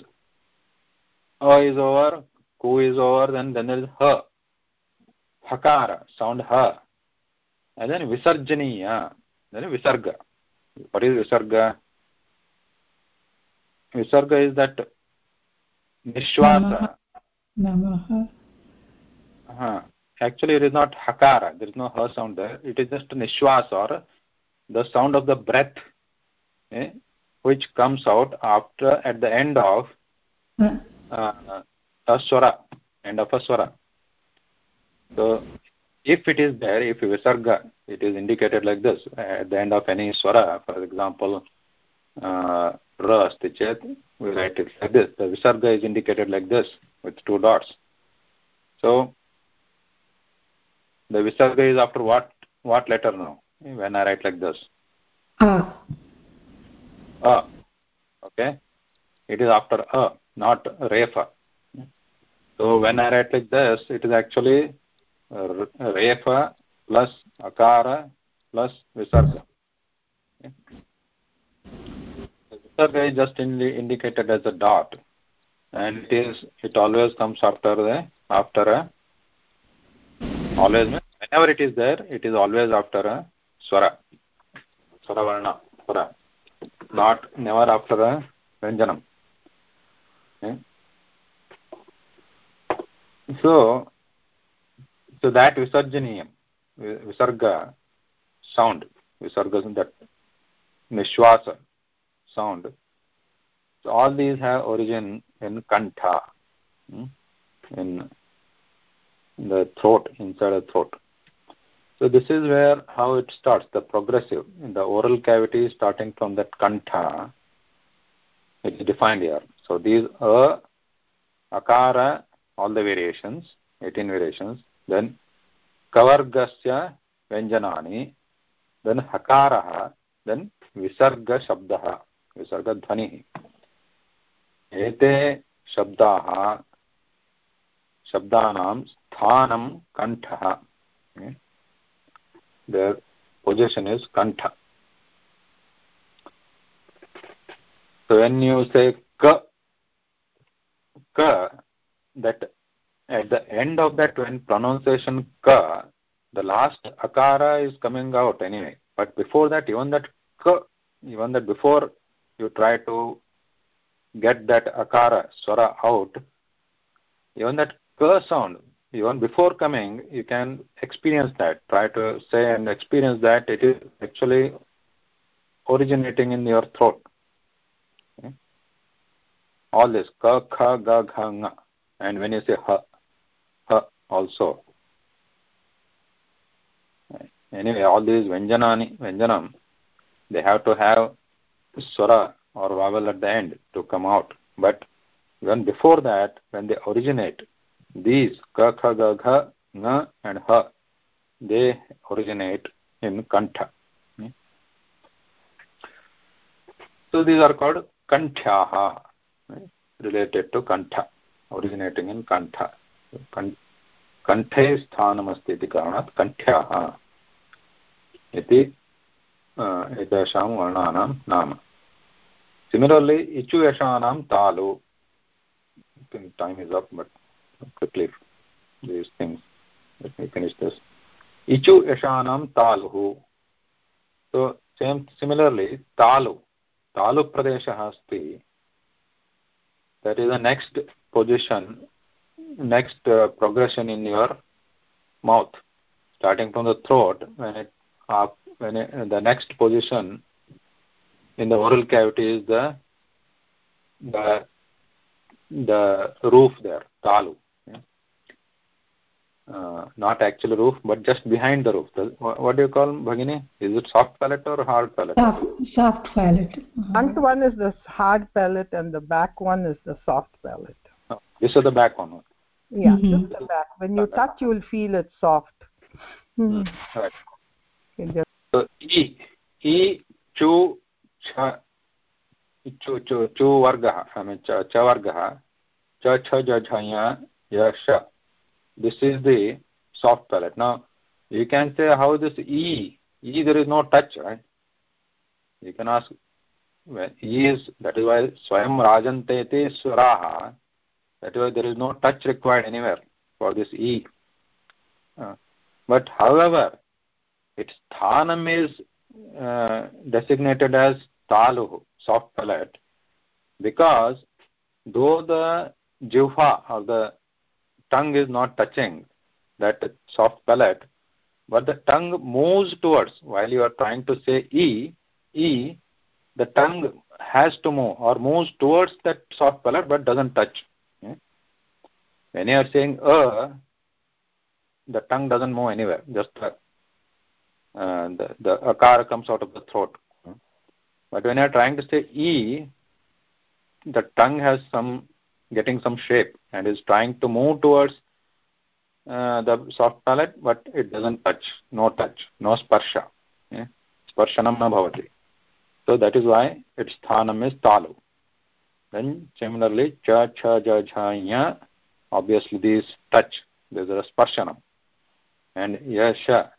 a is over ko is over then then there is ha hakara sound ha and then visarjaniya then visarga what is visarga visarga is that nishwasa Namaha. Uh, actually, it is not hakara. There is no ha sound there. It is just nishwas or the sound of the breath, eh, which comes out after at the end of uh, a swara, end of a swara. So, if it is there, if visarga, it is indicated like this at the end of any swara. For example, uh, ra asti chet, we write it like this. The visarga is indicated like this with two dots. So the visarga is after what what letter now? When I write like this. A. A. Okay. It is after a, not refa. So when I write like this, it is actually refa plus अकार, प्लस विसर्ग। विसर्ग is just in indicated as a dot and it is it always comes after after always whenever it is there it is always after a स्वर स्वरवर्ण स्वर डॉट नेवर आफ्टर अ व्यंजनम सो सो दैट विसर्जनीयम visarga sound visarga that nishwasa sound so all these have origin in kantha, in the throat, inside the throat. So this is where how it starts, the progressive, in the oral cavity starting from that kantha, it is defined here. So these a, akara, all the variations, 18 variations, then कवर्गस्य व्यञ्जनानि देन् हकारः देन् विसर्गशब्दः, विसर्गध्वनिः। एते शब्दाः, शब्दानां स्थानं कण्ठः। hmm? Their position is kantha so when you say ka ka at the end of that when pronunciation ka the last akara is coming out anyway. But before that even that ka even that before you try to get that akara swara out even that ka sound even before coming you can experience that. Try to say and experience that it is actually originating in your throat. Okay? all this ka kha ga gha nga. And when you say ha ha also. Anyway all these vyanjanani vyanjanam they have to have swara or vowel at the end to come out. But even before that when they originate these ka kha ga gha nga and ha they originate in kantha. Hmm? So these are called kanthyaha hmm, related to kantha originating in kantha कण्ठे स्थानमस्ति इति कारणात् वर्णानां नाम सिमिलर्लि इचु यशानां तालु up but quickly these things let me finish this ichu yashanam taluhu so same similarly talu talu pradeshah asti that is the next uh, progression in your mouth starting from the throat when it uh, when it, the next position in the oral cavity is the the the roof there talu. Uh, not actual roof but just behind the roof. The, what do you call bhagini? Is it soft palate or hard palate? Soft, soft palate. Front one is the hard palate and the back one is the soft palate. Oh, this is the back one yeah mm -hmm. just the back when you touch you will feel it soft mm. right so e e chu cha chu chu chu vargah i mean cha cha vargah cha cha ja jhaya ya sha this is the soft palate now you can say how this e e there is no touch right you can ask when e is that is why swayam rajante te swaraha that why there is no touch required anywhere for this e uh, but however its sthanam is uh, designated as talu soft palate because though the jihva or the tongue is not touching that soft palate, but the tongue moves towards, while you are trying to say E, E, the tongue has to move or moves towards that soft palate but doesn't touch. When you are saying A, the tongue doesn't move anywhere, just uh, the, the akara comes out of the throat. But when you are trying to say E, the tongue has some getting some shape and is trying to move towards uh, the soft palate but it doesn't touch. No touch. No sparsha. Sparshanam na bhavati. So that is why its sthanam is talu. Then similarly cha cha ja jha obviously these touch there is a sparshanam and yasha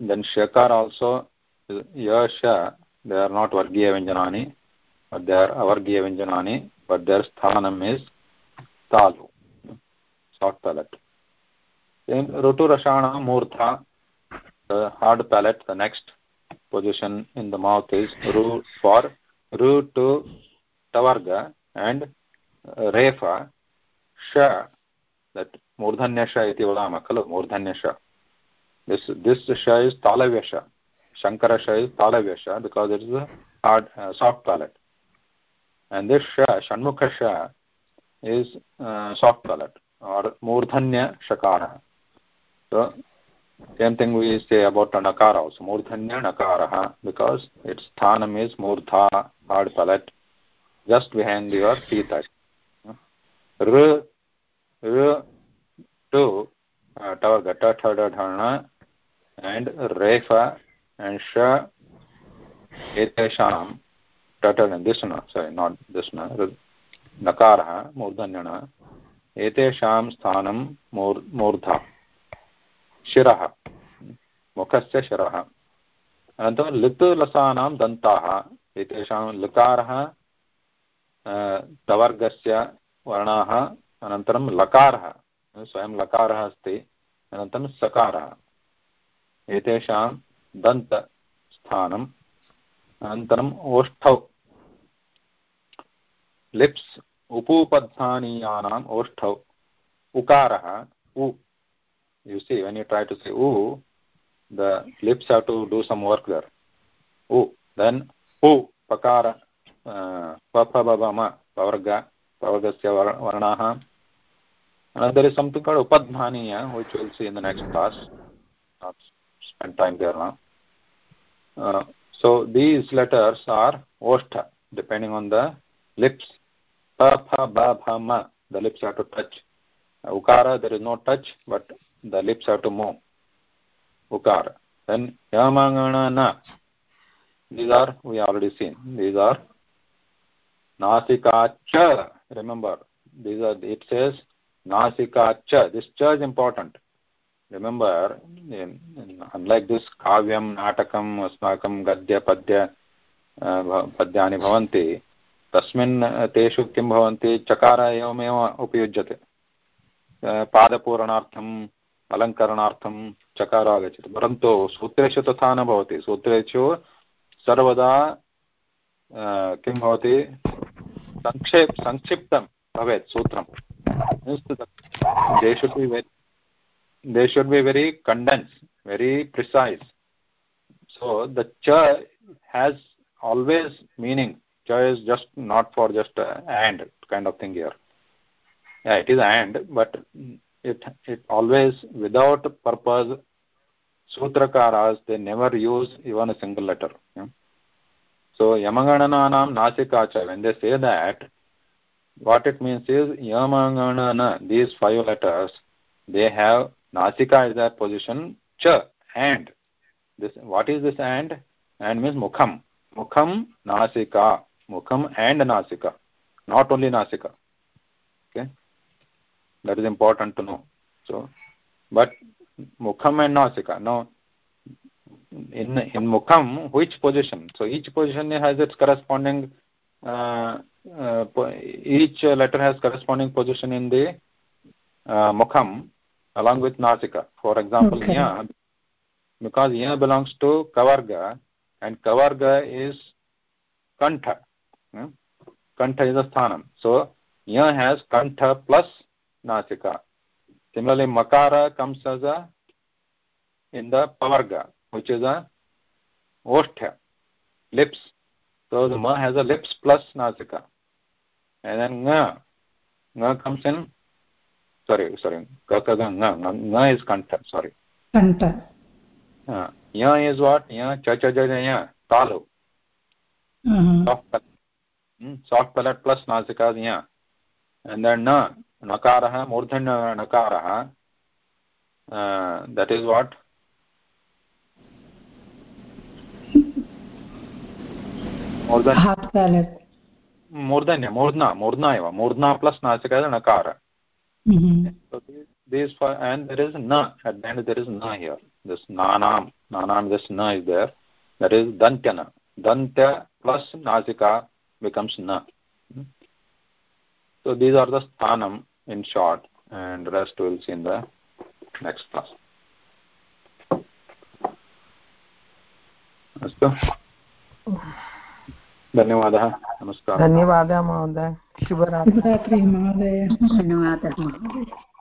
then shakar also yasha they are not vargiya vyanjanani but they are avargiya vyanjanani but their sthanam is talu, soft palate. In Rutu Rashana Murtha, the hard palate, the next position in the mouth is Ru for Ru to Tavarga and Iti vadama, khalu, Murdhanya Sha. This, this Sha is Talavya Sha. Shankara Sha is Talavya Sha because it is a hard, uh, soft palate. and this sha shanmukha sha is uh, soft palate or murdhanya shakara so same thing we say about nakara also murdhanya nakara because its sthanam is murdha hard palate just behind your teeth r to uh, tavargata thada dharana and refa and sha etesham टटन् दिष्ण सारि नाट् दिष्ण नकारः मूर्धन्यणः एतेषां स्थानं मूर् मूर्धा शिरः मुखस्य शिरः अनन्तरं लित् लसानां दन्ताः एतेषां लकारः तवर्गस्य वर्ण अन लकार, स्वयं लकार अस्त अन सकार। दंतस्थन अन ओष्ठ। लिप्स उपूपधानीया ओष्ठ। उकार, उ। You see when you try to say उ the lips have to do some work there उ देन पकार प प pavargasya varnaha and there is something called upadhmaniya which we'll see in the next class not spend time there now uh, so these letters are oshta depending on the lips pa pha ba pha ma the lips have to touch ukara there is no touch but the lips have to move ukara then yamangana na these are we already seen these are nasika cha remember these are it says nasika cha this cha is important remember in, in, unlike this kavyam natakam asmakam gadya padya पद्यानि भवन्ति तस्मिन् तेषु किं भवन्ति चकार एवमेव उपयुज्यते पादपूरणार्थं अलङ्करणार्थं चकार आगच्छति परन्तु सूत्रेषु तथा न भवति सूत्रेषु सर्वदा किं भवति सङ्क्षेप सङ्क्षिप्तं भवेत् सूत्रं they should be very they should be very condense very precise so the cha has always meaning cha is just not for just a and kind of thing here yeah it is and but it it always without purpose sutrakaras they never use even a single letter yeah? so yamaganananam nasikacha when they say that what it means is yamaganana these five letters they have nasika is their position cha and. This what is this and? And means mukham. Mukham nasika mukham and nasika not only nasika okay? That is important to know. So but mukham and nasika now in in mukham which position so each position has its corresponding uh, uh, each letter has corresponding position in the uh, mukham along with nasika for example okay. ya because ya belongs to kavarga and kavarga is kantha hmm? kantha is a sthanam so ya has kantha plus nasika. Similarly, makara comes as a in the pavarga, which is a oshtha, lips. So the ma has a lips plus nasika. And then nga, nga comes in, sorry, sorry, kakaga nga, nga is kanta, sorry. Kanta. Uh, ya is what? Ya, cha cha ja ya, talu. Mm-hmm. Soft palate. Hmm? Soft palate plus nasika is ya. And then na, नकारः मूर्धन्य नकारः दट् इस् वाट् मूर्धन्य मूर्ध्ना मूर्ध्ना एव मूर्ध्ना प्लस् नासिक नकार this for and there is na at the end there is na here this nanam nanam this na is there that is dantyana dantya plus nasika becomes na so these are the sthanam in short and rest we'll see in the next class अस्तु धन्यवादः। नमस्कारः धन्यवादः महोदय। शुभरात्रि। महोदय। धन्यवादः। महोदय